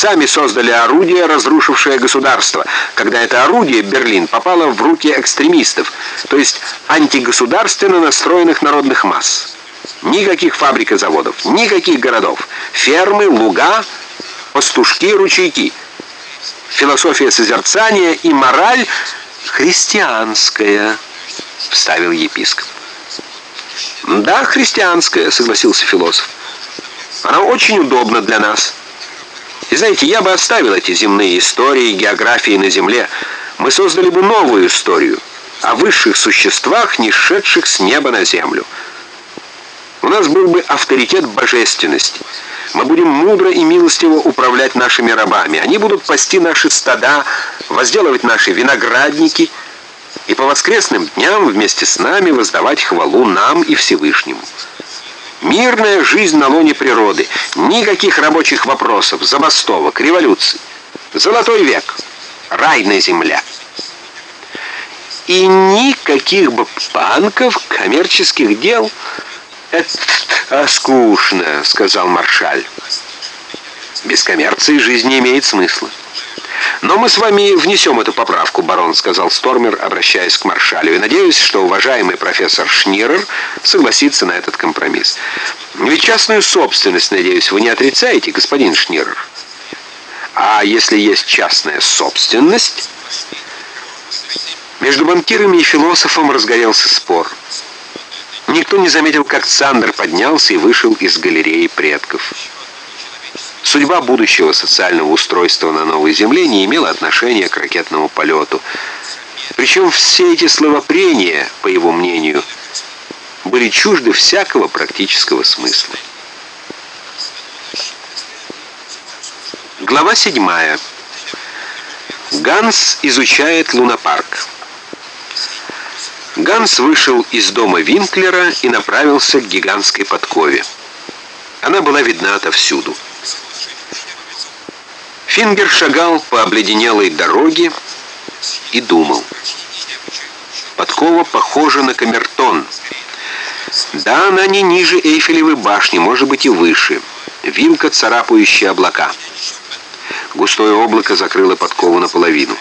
сами создали орудие, разрушившее государство, когда это орудие, Берлин, попало в руки экстремистов, то есть антигосударственно настроенных народных масс. Никаких фабрик и заводов, никаких городов, фермы, луга, пастушки, ручейки. Философия созерцания и мораль христианская, вставил епископ. «Да, христианская», — согласился философ. «Она очень удобна для нас». И знаете, я бы оставил эти земные истории, географии на Земле. Мы создали бы новую историю о высших существах, не шедших с неба на землю. У нас был бы авторитет божественности. Мы будем мудро и милостиво управлять нашими рабами. Они будут пасти наши стада, возделывать наши виноградники и по воскресным дням вместе с нами воздавать хвалу нам и Всевышнему. Мирная жизнь на лоне природы. Никаких рабочих вопросов, забастовок, революций. Золотой век. Райная земля. И никаких банков, коммерческих дел. Это скучно, сказал маршаль. Без коммерции жизнь не имеет смысла. «Но мы с вами внесем эту поправку, барон», — сказал Стормер, обращаясь к маршалю. «И надеюсь, что уважаемый профессор Шнирер согласится на этот компромисс. Ведь частную собственность, надеюсь, вы не отрицаете, господин Шнирер? А если есть частная собственность...» Между банкирами и философом разгорелся спор. Никто не заметил, как Цандер поднялся и вышел из галереи предков. Судьба будущего социального устройства на новой Земле не имела отношения к ракетному полету. Причем все эти словопрения, по его мнению, были чужды всякого практического смысла. Глава 7. Ганс изучает лунопарк. Ганс вышел из дома Винклера и направился к гигантской подкове. Она была видна отовсюду. Фингер шагал по обледенелой дороге и думал. Подкова похожа на камертон. Да, она не ниже Эйфелевой башни, может быть и выше. Вилка, царапающая облака. Густое облако закрыло подкову наполовину.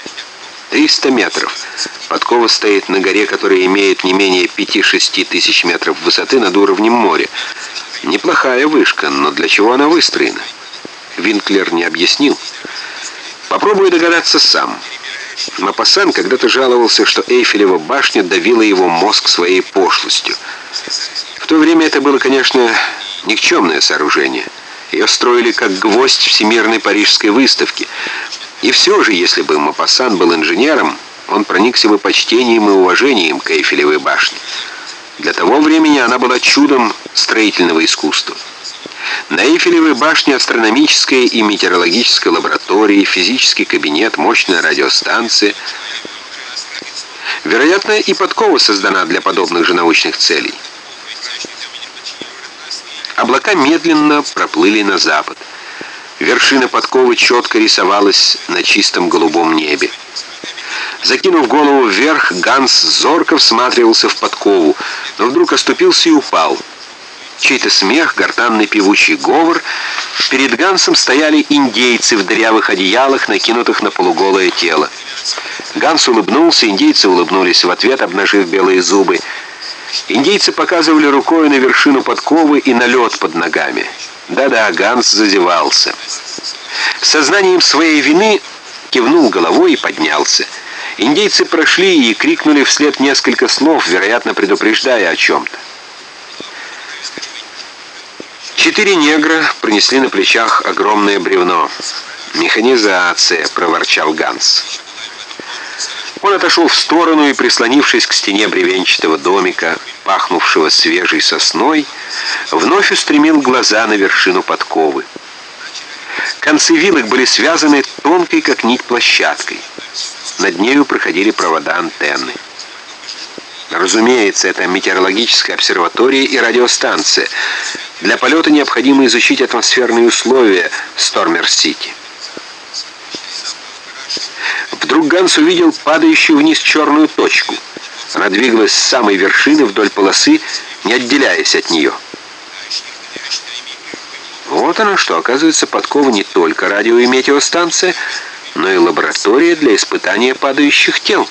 300 метров. Подкова стоит на горе, которая имеет не менее 5-6 тысяч метров высоты над уровнем моря. Неплохая вышка, но для чего она выстроена? Винклер не объяснил. Попробую догадаться сам. Мапасан когда-то жаловался, что Эйфелева башня давила его мозг своей пошлостью. В то время это было, конечно, никчемное сооружение. Ее строили как гвоздь Всемирной Парижской выставки. И все же, если бы Мапасан был инженером, он проникся бы почтением и уважением к Эйфелевой башне. Для того времени она была чудом строительного искусства. На Эйфелевой башне астрономическая и метеорологическая лаборатории, физический кабинет, мощная радиостанция. Вероятно, и подкова создана для подобных же научных целей. Облака медленно проплыли на запад. Вершина подковы четко рисовалась на чистом голубом небе. Закинув голову вверх, Ганс зорко всматривался в подкову, но вдруг оступился и упал. Чей-то смех, гортанный певучий говор. Перед Гансом стояли индейцы в дырявых одеялах, накинутых на полуголое тело. Ганс улыбнулся, индейцы улыбнулись в ответ, обнажив белые зубы. Индейцы показывали рукой на вершину подковы и на лед под ногами. Да-да, Ганс зазевался. С сознанием своей вины кивнул головой и поднялся. Индейцы прошли и крикнули вслед несколько слов, вероятно, предупреждая о чем-то. Четыре негра принесли на плечах огромное бревно. «Механизация», — проворчал Ганс. Он отошел в сторону и, прислонившись к стене бревенчатого домика, пахнувшего свежей сосной, вновь устремил глаза на вершину подковы. Концы вилок были связаны тонкой, как нить, площадкой. Над нею проходили провода антенны. Разумеется, это метеорологическая обсерватория и радиостанция. Для полета необходимо изучить атмосферные условия Стормер-Сити. Вдруг Ганс увидел падающую вниз черную точку. Она двигалась с самой вершины вдоль полосы, не отделяясь от нее. Вот оно что, оказывается, подкова не только радио- и метеостанция, но и лаборатория для испытания падающих тел.